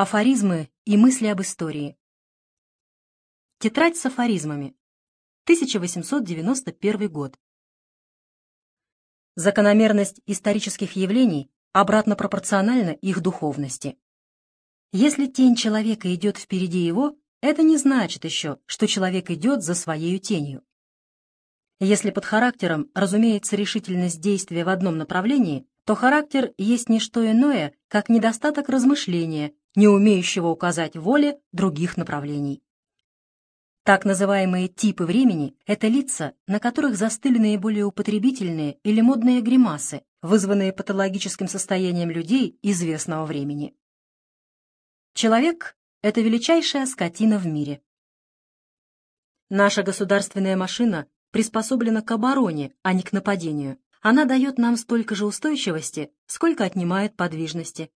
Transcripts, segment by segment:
Афоризмы и мысли об истории. Тетрадь с афоризмами. 1891 год. Закономерность исторических явлений обратно пропорциональна их духовности. Если тень человека идет впереди его, это не значит еще, что человек идет за своей тенью. Если под характером разумеется решительность действия в одном направлении, то характер есть не что иное, как недостаток размышления, не умеющего указать воле других направлений. Так называемые типы времени — это лица, на которых застыли наиболее употребительные или модные гримасы, вызванные патологическим состоянием людей известного времени. Человек — это величайшая скотина в мире. Наша государственная машина приспособлена к обороне, а не к нападению. Она дает нам столько же устойчивости, сколько отнимает подвижности.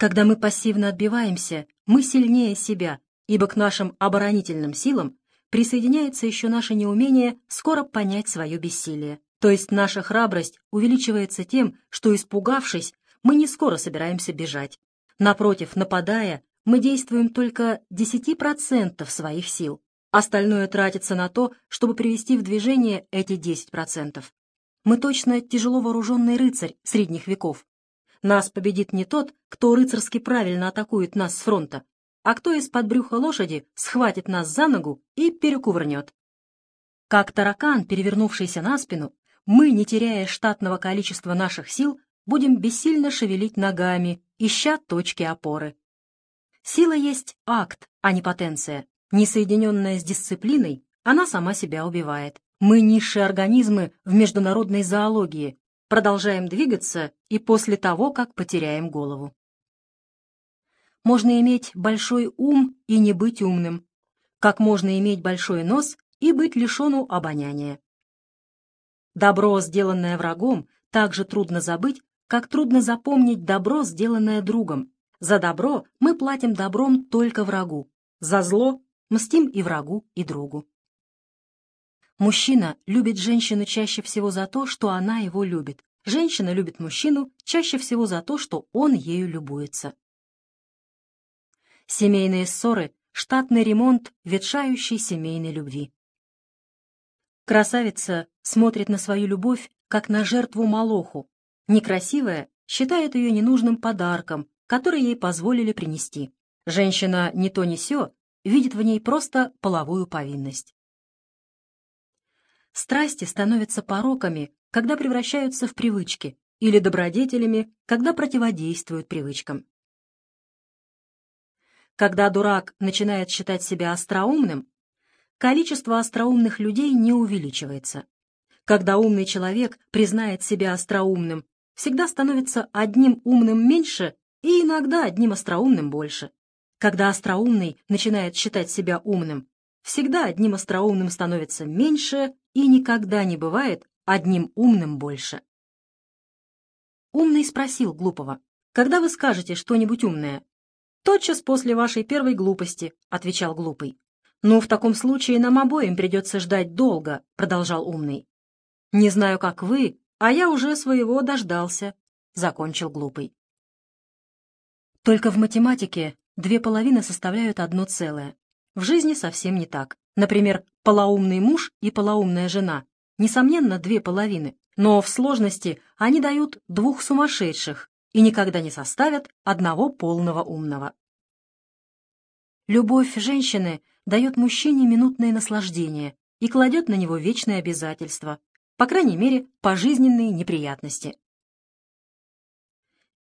Когда мы пассивно отбиваемся, мы сильнее себя, ибо к нашим оборонительным силам присоединяется еще наше неумение скоро понять свое бессилие. То есть наша храбрость увеличивается тем, что, испугавшись, мы не скоро собираемся бежать. Напротив, нападая, мы действуем только 10% своих сил. Остальное тратится на то, чтобы привести в движение эти 10%. Мы точно тяжело вооруженный рыцарь средних веков. Нас победит не тот, кто рыцарски правильно атакует нас с фронта, а кто из-под брюха лошади схватит нас за ногу и перекувырнет. Как таракан, перевернувшийся на спину, мы, не теряя штатного количества наших сил, будем бессильно шевелить ногами, ища точки опоры. Сила есть акт, а не потенция. Несоединенная с дисциплиной, она сама себя убивает. Мы низшие организмы в международной зоологии, продолжаем двигаться и после того, как потеряем голову. Можно иметь большой ум и не быть умным, как можно иметь большой нос и быть лишену обоняния. Добро, сделанное врагом, так же трудно забыть, как трудно запомнить добро, сделанное другом. За добро мы платим добром только врагу, за зло мстим и врагу, и другу. Мужчина любит женщину чаще всего за то, что она его любит. Женщина любит мужчину чаще всего за то, что он ею любуется. Семейные ссоры — штатный ремонт ветшающей семейной любви. Красавица смотрит на свою любовь, как на жертву Молоху. Некрасивая считает ее ненужным подарком, который ей позволили принести. Женщина не то не сё, видит в ней просто половую повинность. Страсти становятся пороками, когда превращаются в привычки, или добродетелями, когда противодействуют привычкам. Когда дурак начинает считать себя остроумным, количество остроумных людей не увеличивается. Когда умный человек признает себя остроумным, всегда становится одним умным меньше и иногда одним остроумным больше. Когда остроумный начинает считать себя умным, всегда одним остроумным становится меньше и никогда не бывает одним умным больше. Умный спросил глупого, «Когда вы скажете что-нибудь умное?» «Тотчас после вашей первой глупости», — отвечал глупый. «Ну, в таком случае нам обоим придется ждать долго», — продолжал умный. «Не знаю, как вы, а я уже своего дождался», — закончил глупый. Только в математике две половины составляют одно целое. В жизни совсем не так. Например, полоумный муж и полоумная жена. Несомненно, две половины, но в сложности они дают двух сумасшедших и никогда не составят одного полного умного. Любовь женщины дает мужчине минутное наслаждение и кладет на него вечные обязательства, по крайней мере, пожизненные неприятности.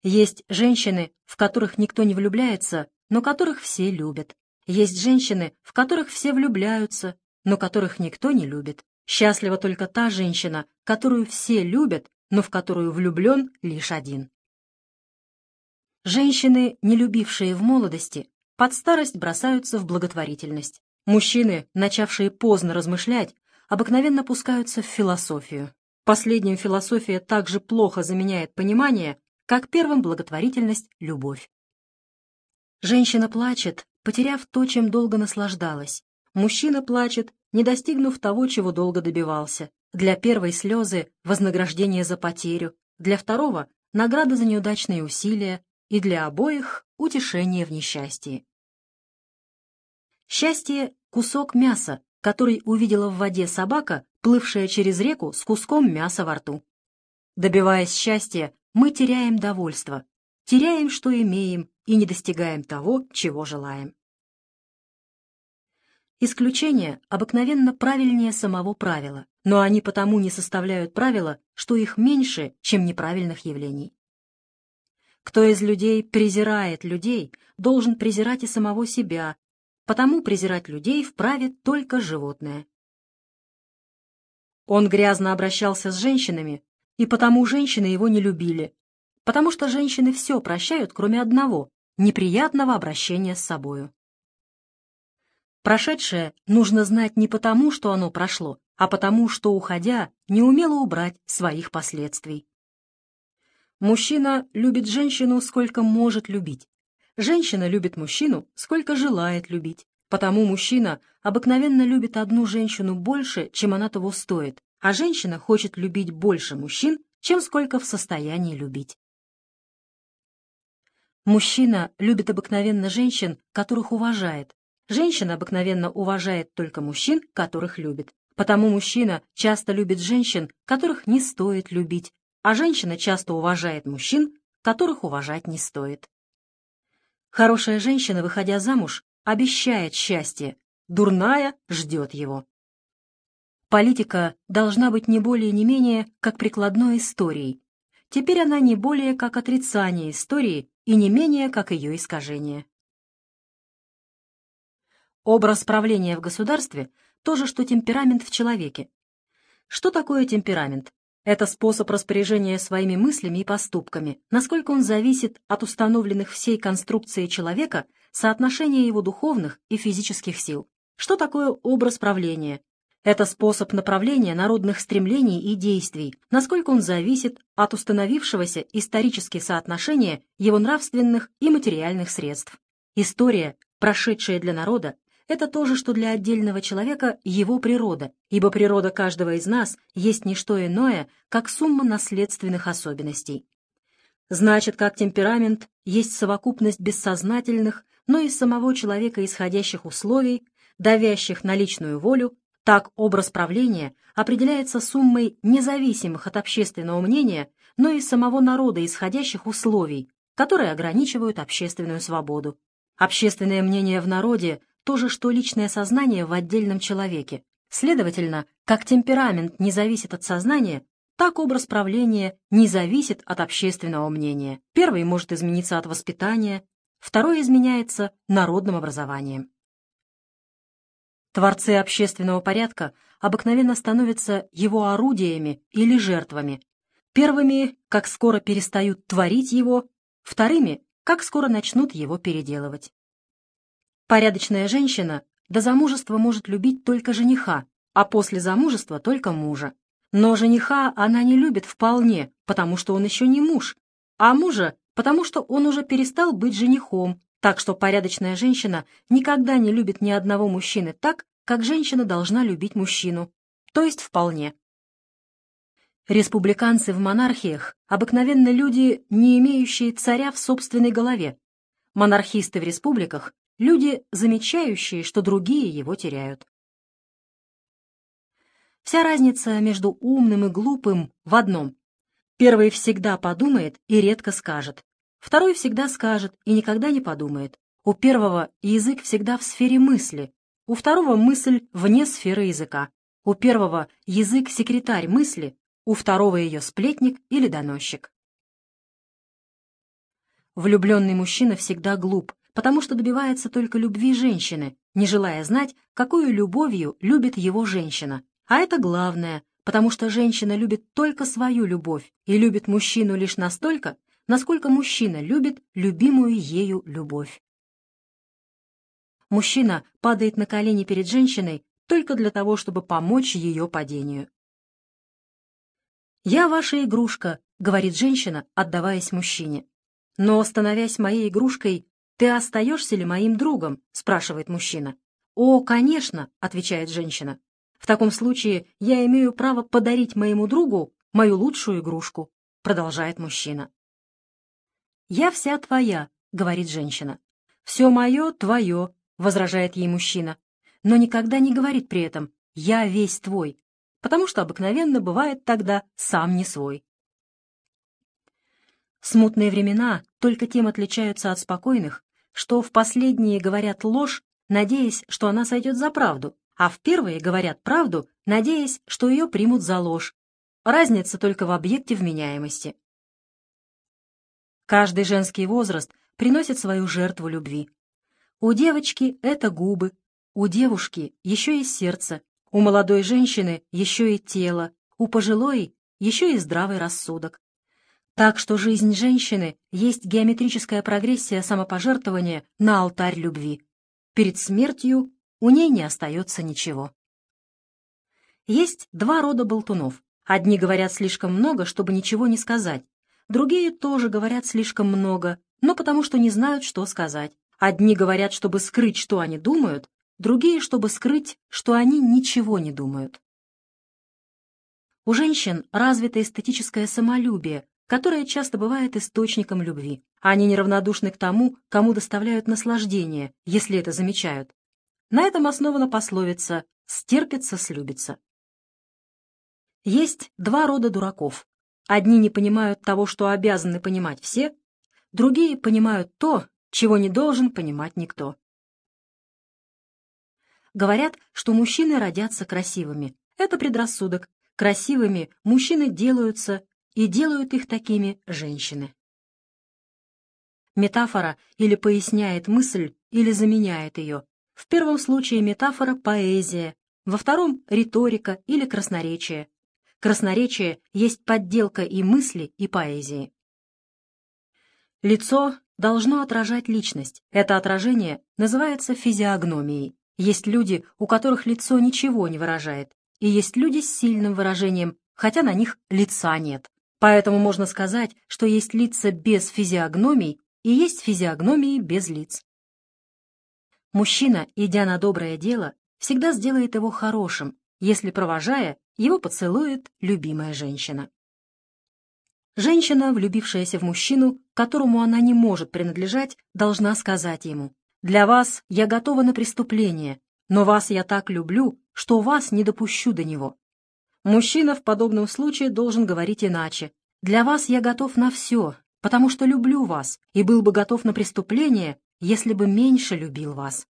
Есть женщины, в которых никто не влюбляется, но которых все любят. Есть женщины, в которых все влюбляются, но которых никто не любит. Счастлива только та женщина, которую все любят, но в которую влюблен лишь один. Женщины, не любившие в молодости, под старость бросаются в благотворительность. Мужчины, начавшие поздно размышлять, обыкновенно пускаются в философию. Последним философия так же плохо заменяет понимание, как первым благотворительность — любовь. Женщина плачет, потеряв то, чем долго наслаждалась. Мужчина плачет, не достигнув того, чего долго добивался. Для первой слезы — вознаграждение за потерю, для второго — награда за неудачные усилия, и для обоих утешение в несчастье. Счастье — кусок мяса, который увидела в воде собака, плывшая через реку с куском мяса во рту. Добиваясь счастья, мы теряем довольство, теряем, что имеем, и не достигаем того, чего желаем. Исключения обыкновенно правильнее самого правила, но они потому не составляют правила, что их меньше, чем неправильных явлений. Кто из людей презирает людей, должен презирать и самого себя, потому презирать людей вправе только животное. Он грязно обращался с женщинами, и потому женщины его не любили, потому что женщины все прощают, кроме одного — неприятного обращения с собою. Прошедшее нужно знать не потому, что оно прошло, а потому, что, уходя, не умело убрать своих последствий. Мужчина любит женщину, сколько может любить. Женщина любит мужчину, сколько желает любить. Потому мужчина обыкновенно любит одну женщину больше, чем она того стоит, а женщина хочет любить больше мужчин, чем сколько в состоянии любить. Мужчина любит обыкновенно женщин, которых уважает. Женщина обыкновенно уважает только мужчин, которых любит. Потому мужчина часто любит женщин, которых не стоит любить, а женщина часто уважает мужчин, которых уважать не стоит. Хорошая женщина, выходя замуж, обещает счастье, дурная ждет его. Политика должна быть не более не менее, как прикладной историей. Теперь она не более как отрицание истории и не менее как ее искажение. Образ правления в государстве – то же, что темперамент в человеке. Что такое темперамент? Это способ распоряжения своими мыслями и поступками, насколько он зависит от установленных всей конструкции человека соотношения его духовных и физических сил. Что такое образ правления? Это способ направления народных стремлений и действий, насколько он зависит от установившегося исторически соотношения его нравственных и материальных средств. История, прошедшая для народа, это то же, что для отдельного человека его природа, ибо природа каждого из нас есть не что иное, как сумма наследственных особенностей. Значит, как темперамент есть совокупность бессознательных, но из самого человека исходящих условий, давящих на личную волю, так образ правления определяется суммой независимых от общественного мнения, но и самого народа исходящих условий, которые ограничивают общественную свободу. Общественное мнение в народе то же, что личное сознание в отдельном человеке. Следовательно, как темперамент не зависит от сознания, так образ правления не зависит от общественного мнения. Первый может измениться от воспитания, второй изменяется народным образованием. Творцы общественного порядка обыкновенно становятся его орудиями или жертвами. Первыми, как скоро перестают творить его, вторыми, как скоро начнут его переделывать. Порядочная женщина до замужества может любить только жениха, а после замужества только мужа. Но жениха она не любит вполне, потому что он еще не муж, а мужа, потому что он уже перестал быть женихом, так что порядочная женщина никогда не любит ни одного мужчины так, как женщина должна любить мужчину, то есть вполне. Республиканцы в монархиях обыкновенно люди, не имеющие царя в собственной голове. Монархисты в республиках Люди, замечающие, что другие его теряют. Вся разница между умным и глупым в одном. Первый всегда подумает и редко скажет. Второй всегда скажет и никогда не подумает. У первого язык всегда в сфере мысли, у второго мысль вне сферы языка. У первого язык секретарь мысли, у второго ее сплетник или доносчик. Влюбленный мужчина всегда глуп, потому что добивается только любви женщины, не желая знать, какую любовью любит его женщина. А это главное, потому что женщина любит только свою любовь и любит мужчину лишь настолько, насколько мужчина любит любимую ею любовь. Мужчина падает на колени перед женщиной только для того, чтобы помочь ее падению. «Я ваша игрушка», — говорит женщина, отдаваясь мужчине. «Но, становясь моей игрушкой, «Ты остаешься ли моим другом?» — спрашивает мужчина. «О, конечно», — отвечает женщина. «В таком случае я имею право подарить моему другу мою лучшую игрушку», — продолжает мужчина. «Я вся твоя», — говорит женщина. «Все мое — твое», — возражает ей мужчина, но никогда не говорит при этом «я весь твой», потому что обыкновенно бывает тогда сам не свой. Смутные времена только тем отличаются от спокойных, что в последние говорят ложь, надеясь, что она сойдет за правду, а в первые говорят правду, надеясь, что ее примут за ложь. Разница только в объекте вменяемости. Каждый женский возраст приносит свою жертву любви. У девочки это губы, у девушки еще и сердце, у молодой женщины еще и тело, у пожилой еще и здравый рассудок. Так что жизнь женщины есть геометрическая прогрессия самопожертвования на алтарь любви. Перед смертью у ней не остается ничего. Есть два рода болтунов. Одни говорят слишком много, чтобы ничего не сказать. Другие тоже говорят слишком много, но потому что не знают, что сказать. Одни говорят, чтобы скрыть, что они думают, другие, чтобы скрыть, что они ничего не думают. У женщин развито эстетическое самолюбие, которое часто бывает источником любви. Они неравнодушны к тому, кому доставляют наслаждение, если это замечают. На этом основана пословица «стерпится, слюбится». Есть два рода дураков. Одни не понимают того, что обязаны понимать все, другие понимают то, чего не должен понимать никто. Говорят, что мужчины родятся красивыми. Это предрассудок. Красивыми мужчины делаются, и делают их такими женщины. Метафора или поясняет мысль, или заменяет ее. В первом случае метафора — поэзия, во втором — риторика или красноречие. Красноречие есть подделка и мысли, и поэзии. Лицо должно отражать личность. Это отражение называется физиогномией. Есть люди, у которых лицо ничего не выражает, и есть люди с сильным выражением, хотя на них лица нет. Поэтому можно сказать, что есть лица без физиогномий и есть физиогномии без лиц. Мужчина, идя на доброе дело, всегда сделает его хорошим, если, провожая, его поцелует любимая женщина. Женщина, влюбившаяся в мужчину, которому она не может принадлежать, должна сказать ему «Для вас я готова на преступление, но вас я так люблю, что вас не допущу до него». Мужчина в подобном случае должен говорить иначе. «Для вас я готов на все, потому что люблю вас, и был бы готов на преступление, если бы меньше любил вас».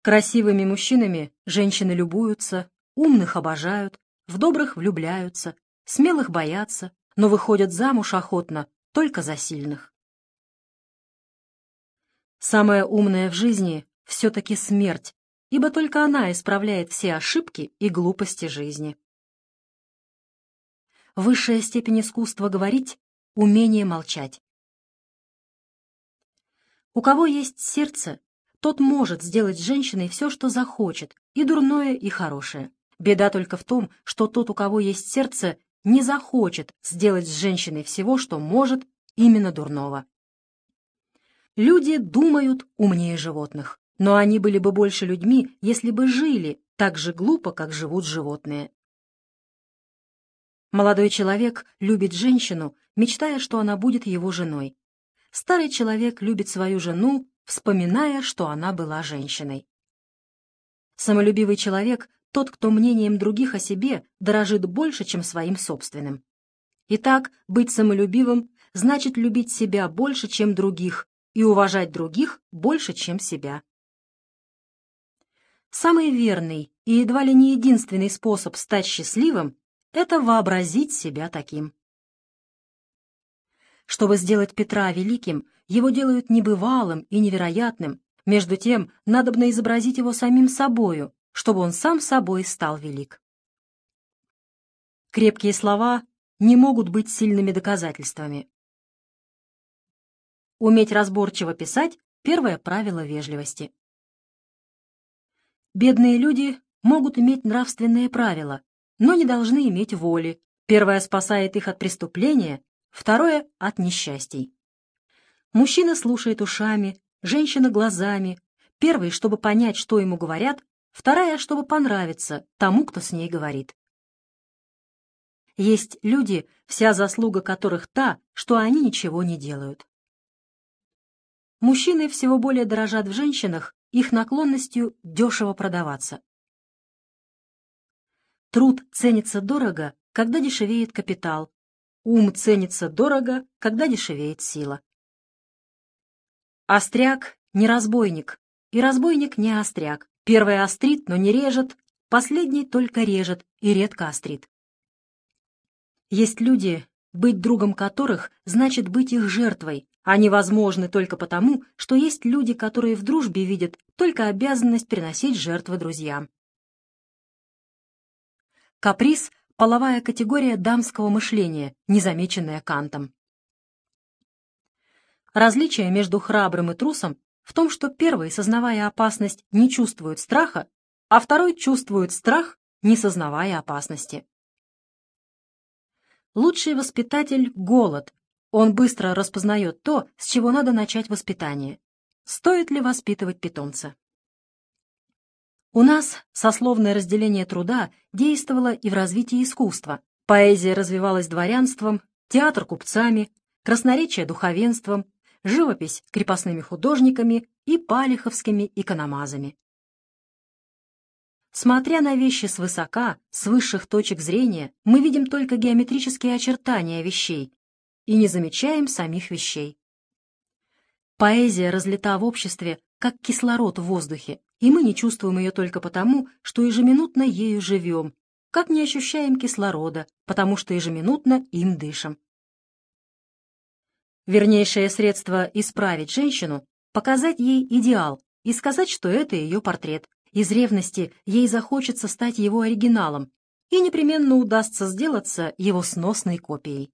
Красивыми мужчинами женщины любуются, умных обожают, в добрых влюбляются, смелых боятся, но выходят замуж охотно только за сильных. Самое умное в жизни все-таки смерть, ибо только она исправляет все ошибки и глупости жизни. Высшая степень искусства говорить — умение молчать. У кого есть сердце, тот может сделать с женщиной все, что захочет, и дурное, и хорошее. Беда только в том, что тот, у кого есть сердце, не захочет сделать с женщиной всего, что может, именно дурного. Люди думают умнее животных, но они были бы больше людьми, если бы жили так же глупо, как живут животные. Молодой человек любит женщину, мечтая, что она будет его женой. Старый человек любит свою жену, вспоминая, что она была женщиной. Самолюбивый человек — тот, кто мнением других о себе дорожит больше, чем своим собственным. Итак, быть самолюбивым значит любить себя больше, чем других, и уважать других больше, чем себя. Самый верный и едва ли не единственный способ стать счастливым — это вообразить себя таким. Чтобы сделать Петра великим, его делают небывалым и невероятным, между тем надобно изобразить его самим собою, чтобы он сам собой стал велик. Крепкие слова не могут быть сильными доказательствами. Уметь разборчиво писать — первое правило вежливости. Бедные люди могут иметь нравственные правила, но не должны иметь воли. Первое спасает их от преступления, второе — от несчастий. Мужчина слушает ушами, женщина — глазами. Первый, чтобы понять, что ему говорят, вторая, чтобы понравиться тому, кто с ней говорит. Есть люди, вся заслуга которых та, что они ничего не делают. мужчины всего более дорожат в женщинах их наклонностью дешево продаваться. Труд ценится дорого, когда дешевеет капитал. Ум ценится дорого, когда дешевеет сила. Остряк — не разбойник, и разбойник не остряк. Первый острит, но не режет, последний только режет и редко острит. Есть люди, быть другом которых значит быть их жертвой, они возможны только потому, что есть люди, которые в дружбе видят только обязанность приносить жертвы друзьям. Каприз — половая категория дамского мышления, незамеченная Кантом. Различие между храбрым и трусом в том, что первый, сознавая опасность, не чувствует страха, а второй чувствует страх, не сознавая опасности. Лучший воспитатель — голод, он быстро распознает то, с чего надо начать воспитание. Стоит ли воспитывать питомца? У нас сословное разделение труда действовало и в развитии искусства. Поэзия развивалась дворянством, театр купцами, красноречие духовенством, живопись крепостными художниками и палиховскими икономазами. Смотря на вещи свысока, с высших точек зрения, мы видим только геометрические очертания вещей, и не замечаем самих вещей. Поэзия разлита в обществе, как кислород в воздухе, и мы не чувствуем ее только потому, что ежеминутно ею живем, как не ощущаем кислорода, потому что ежеминутно им дышим. Вернейшее средство исправить женщину — показать ей идеал и сказать, что это ее портрет. Из ревности ей захочется стать его оригиналом, и непременно удастся сделаться его сносной копией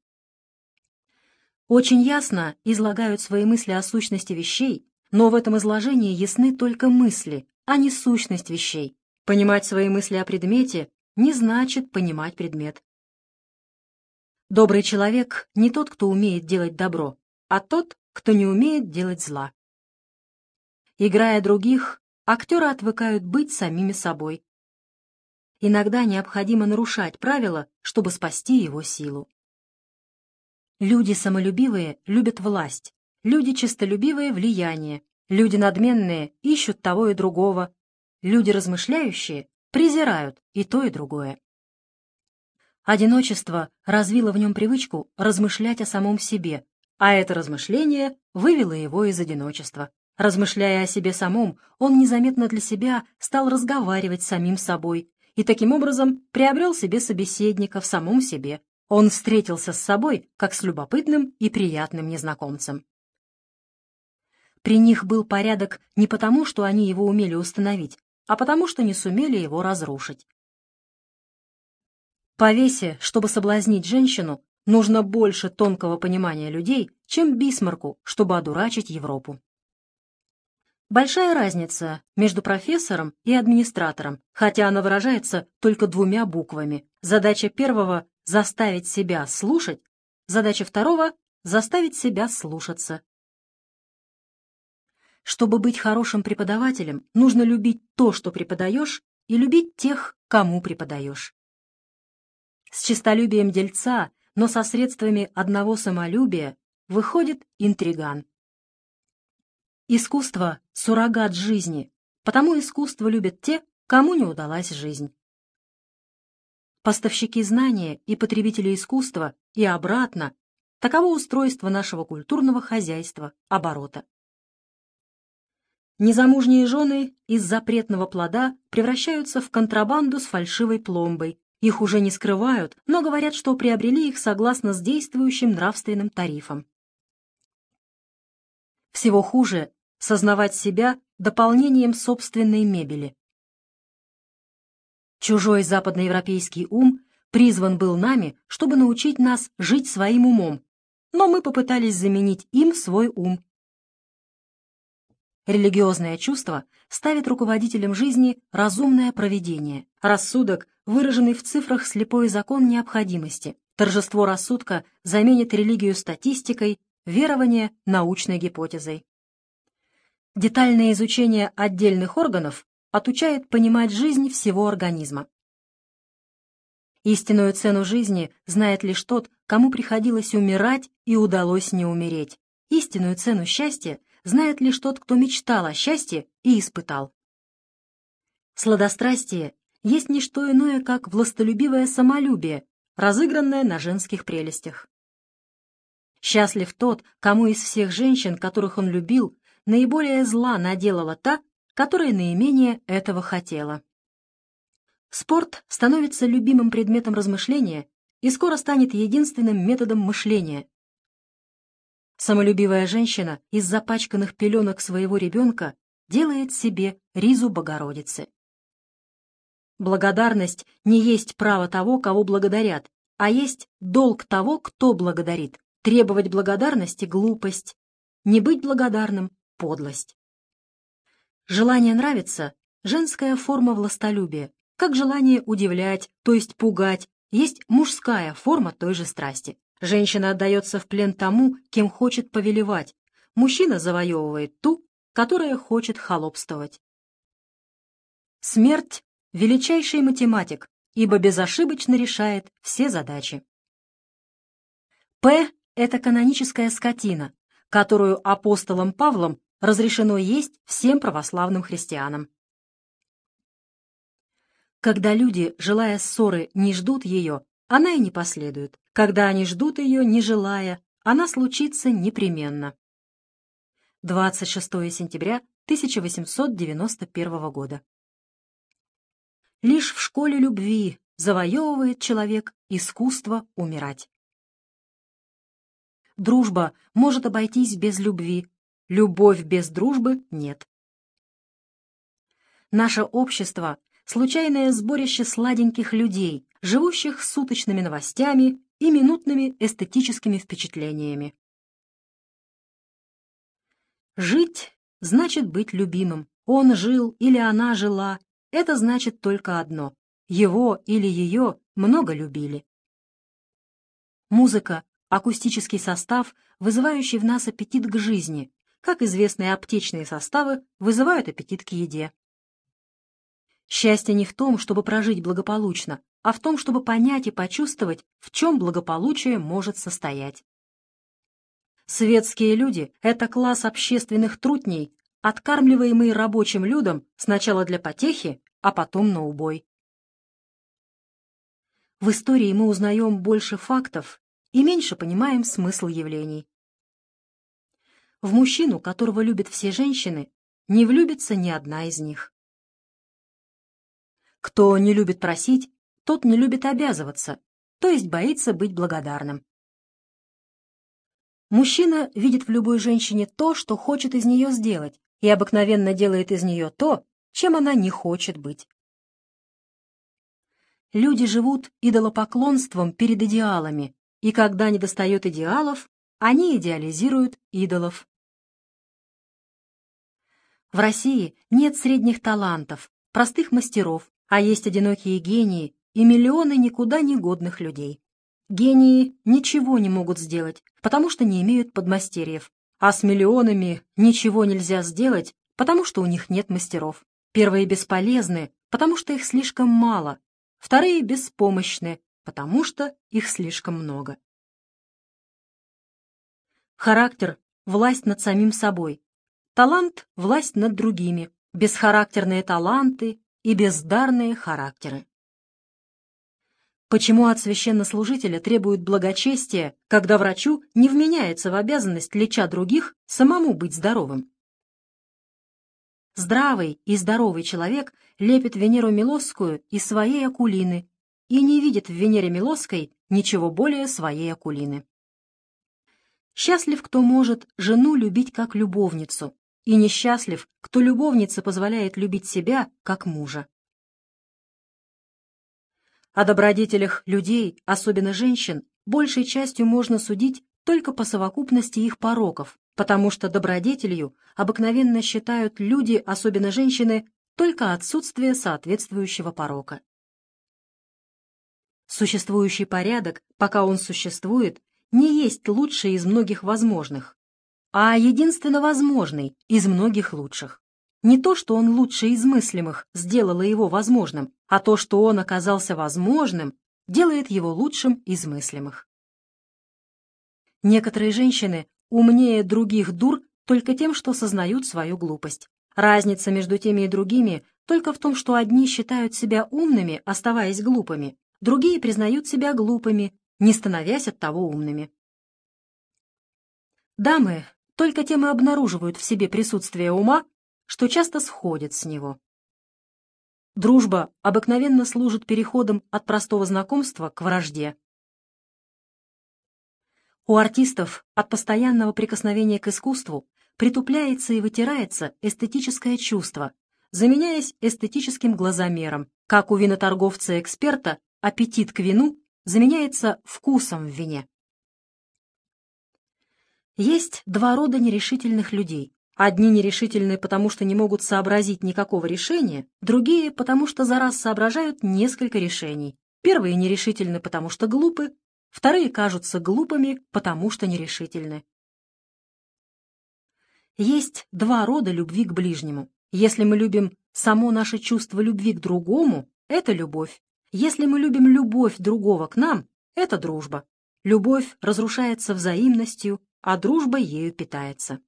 очень ясно излагают свои мысли о сущности вещей, но в этом изложении ясны только мысли, а не сущность вещей. Понимать свои мысли о предмете не значит понимать предмет. Добрый человек не тот, кто умеет делать добро, а тот, кто не умеет делать зла. Играя других, актеры отвыкают быть самими собой. Иногда необходимо нарушать правила, чтобы спасти его силу. Люди самолюбивые любят власть, люди честолюбивые — влияние, люди надменные ищут того и другого, люди размышляющие презирают и то, и другое. Одиночество развило в нем привычку размышлять о самом себе, а это размышление вывело его из одиночества. Размышляя о себе самом, он незаметно для себя стал разговаривать с самим собой и таким образом приобрел себе собеседника в самом себе, он встретился с собой, как с любопытным и приятным незнакомцем. При них был порядок не потому, что они его умели установить, а потому, что не сумели его разрушить. Повесе, чтобы соблазнить женщину, нужно больше тонкого понимания людей, чем Бисмарку, чтобы одурачить Европу. Большая разница между профессором и администратором, хотя она выражается только двумя буквами. Задача первого заставить себя слушать, задача второго — заставить себя слушаться. Чтобы быть хорошим преподавателем, нужно любить то, что преподаешь, и любить тех, кому преподаешь. С честолюбием дельца, но со средствами одного самолюбия, выходит интриган. Искусство — суррогат жизни, потому искусство любят те, кому не удалась жизнь поставщики знания и потребители искусства, и обратно. Таково устройство нашего культурного хозяйства, оборота. Незамужние жены из запретного плода превращаются в контрабанду с фальшивой пломбой. Их уже не скрывают, но говорят, что приобрели их согласно с действующим нравственным тарифам. Всего хуже — сознавать себя дополнением собственной мебели. Чужой западноевропейский ум призван был нами, чтобы научить нас жить своим умом, но мы попытались заменить им свой ум. Религиозное чувство ставит руководителем жизни разумное проведение, рассудок, выраженный в цифрах слепой закон необходимости. Торжество рассудка заменит религию статистикой, верование научной гипотезой. Детальное изучение отдельных органов отучает понимать жизнь всего организма. Истинную цену жизни знает лишь тот, кому приходилось умирать и удалось не умереть. Истинную цену счастья знает лишь тот, кто мечтал о счастье и испытал. Сладострастие есть не что иное, как властолюбивое самолюбие, разыгранное на женских прелестях. Счастлив тот, кому из всех женщин, которых он любил, наиболее зла наделала та, которая наименее этого хотела. Спорт становится любимым предметом размышления и скоро станет единственным методом мышления. Самолюбивая женщина из запачканных пеленок своего ребенка делает себе ризу Богородицы. Благодарность не есть право того, кого благодарят, а есть долг того, кто благодарит. Требовать благодарности — глупость, не быть благодарным — подлость. Желание нравится — женская форма властолюбия, как желание удивлять, то есть пугать, есть мужская форма той же страсти. Женщина отдается в плен тому, кем хочет повелевать. Мужчина завоевывает ту, которая хочет холопствовать. Смерть — величайший математик, ибо безошибочно решает все задачи. П — это каноническая скотина, которую апостолом Павлом разрешено есть всем православным христианам. Когда люди, желая ссоры, не ждут ее, она и не последует. Когда они ждут ее, не желая, она случится непременно. 26 сентября 1891 года. Лишь в школе любви завоевывает человек искусство умирать. Дружба может обойтись без любви, любовь без дружбы нет. Наше общество случайное сборище сладеньких людей, живущих суточными новостями и минутными эстетическими впечатлениями. Жить значит быть любимым. Он жил или она жила. Это значит только одно. Его или ее много любили. Музыка — акустический состав, вызывающий в нас аппетит к жизни, как известные аптечные составы вызывают аппетит к еде. Счастье не в том, чтобы прожить благополучно, а в том, чтобы понять и почувствовать, в чем благополучие может состоять. Светские люди — это класс общественных трутней, откармливаемый рабочим людям сначала для потехи, а потом на убой. В истории мы узнаем больше фактов и меньше понимаем смысл явлений. В мужчину, которого любят все женщины, не влюбится ни одна из них. Кто не любит просить, тот не любит обязываться, то есть боится быть благодарным. Мужчина видит в любой женщине то, что хочет из нее сделать, и обыкновенно делает из нее то, чем она не хочет быть. Люди живут идолопоклонством перед идеалами, и когда недостает идеалов, они идеализируют идолов. В России нет средних талантов, простых мастеров, а есть одинокие гении и миллионы никуда не годных людей. Гении ничего не могут сделать, потому что не имеют подмастерьев, а с миллионами ничего нельзя сделать, потому что у них нет мастеров. Первые бесполезны, потому что их слишком мало, вторые беспомощны, потому что их слишком много. Характер — власть над самим собой. Талант — власть над другими. Бесхарактерные таланты и бездарные характеры. Почему от священнослужителя требуют благочестия, когда врачу не вменяется в обязанность, леча других, самому быть здоровым? Здравый и здоровый человек лепит Венеру Милосскую из своей акулины и не видит в Венере Милосской ничего более своей акулины. Счастлив, кто может жену любить как любовницу, и несчастлив, кто любовнице позволяет любить себя, как мужа. О добродетелях людей, особенно женщин, большей частью можно судить только по совокупности их пороков, потому что добродетелью обыкновенно считают люди, особенно женщины, только отсутствие соответствующего порока. Существующий порядок, пока он существует, не есть лучший из многих возможных, а единственно возможный из многих лучших. Не то, что он лучший из мыслимых сделало его возможным, а то, что он оказался возможным, делает его лучшим из мыслимых. Некоторые женщины умнее других дур только тем, что сознают свою глупость. Разница между теми и другими только в том, что одни считают себя умными, оставаясь глупыми, другие признают себя глупыми, не становясь от того умными. Дамы только тем и обнаруживают в себе присутствие ума, что часто сходят с него. Дружба обыкновенно служит переходом от простого знакомства к вражде. У артистов от постоянного прикосновения к искусству притупляется и вытирается эстетическое чувство, заменяясь эстетическим глазомером, как у виноторговца-эксперта аппетит к вину заменяется вкусом в вине. Есть два рода нерешительных людей. Одни нерешительны, потому что не могут сообразить никакого решения, другие, потому что за раз соображают несколько решений. Первые нерешительны, потому что глупы, вторые кажутся глупыми, потому что нерешительны. Есть два рода любви к ближнему. Если мы любим само наше чувство любви к другому, это любовь. Если мы любим любовь другого к нам, это дружба. Любовь разрушается взаимностью, а дружба ею питается.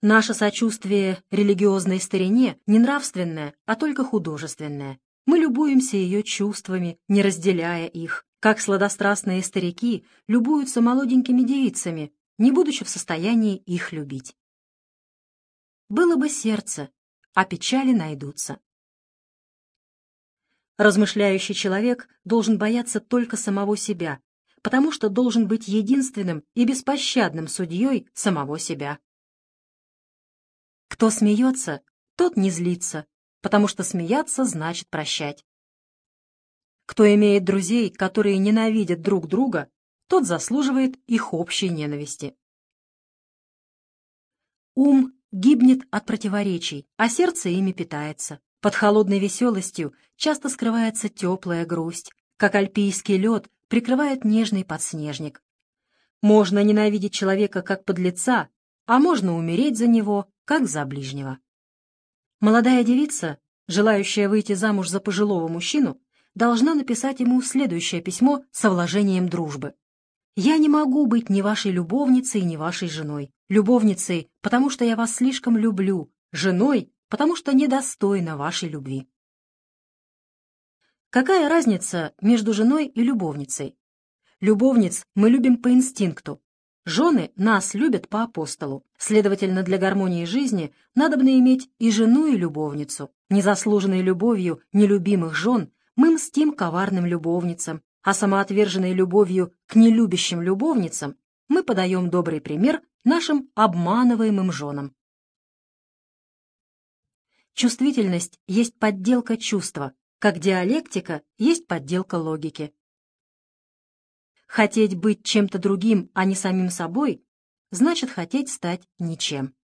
Наше сочувствие религиозной старине не нравственное, а только художественное. Мы любуемся ее чувствами, не разделяя их, как сладострастные старики любуются молоденькими девицами, не будучи в состоянии их любить. Было бы сердце, а печали найдутся. Размышляющий человек должен бояться только самого себя, потому что должен быть единственным и беспощадным судьей самого себя. Кто смеется, тот не злится, потому что смеяться значит прощать. Кто имеет друзей, которые ненавидят друг друга, тот заслуживает их общей ненависти. Ум гибнет от противоречий, а сердце ими питается. Под холодной веселостью часто скрывается теплая грусть, как альпийский лед прикрывает нежный подснежник. Можно ненавидеть человека как подлеца, а можно умереть за него, как за ближнего. Молодая девица, желающая выйти замуж за пожилого мужчину, должна написать ему следующее письмо со вложением дружбы. «Я не могу быть ни вашей любовницей, ни вашей женой. Любовницей, потому что я вас слишком люблю, женой, потому что недостойна вашей любви. Какая разница между женой и любовницей? Любовниц мы любим по инстинкту. Жены нас любят по апостолу. Следовательно, для гармонии жизни надо бы иметь и жену, и любовницу. Незаслуженной любовью нелюбимых жен мы мстим коварным любовницам, а самоотверженной любовью к нелюбящим любовницам мы подаем добрый пример нашим обманываемым женам. Чувствительность есть подделка чувства, как диалектика есть подделка логики. Хотеть быть чем-то другим, а не самим собой, значит хотеть стать ничем.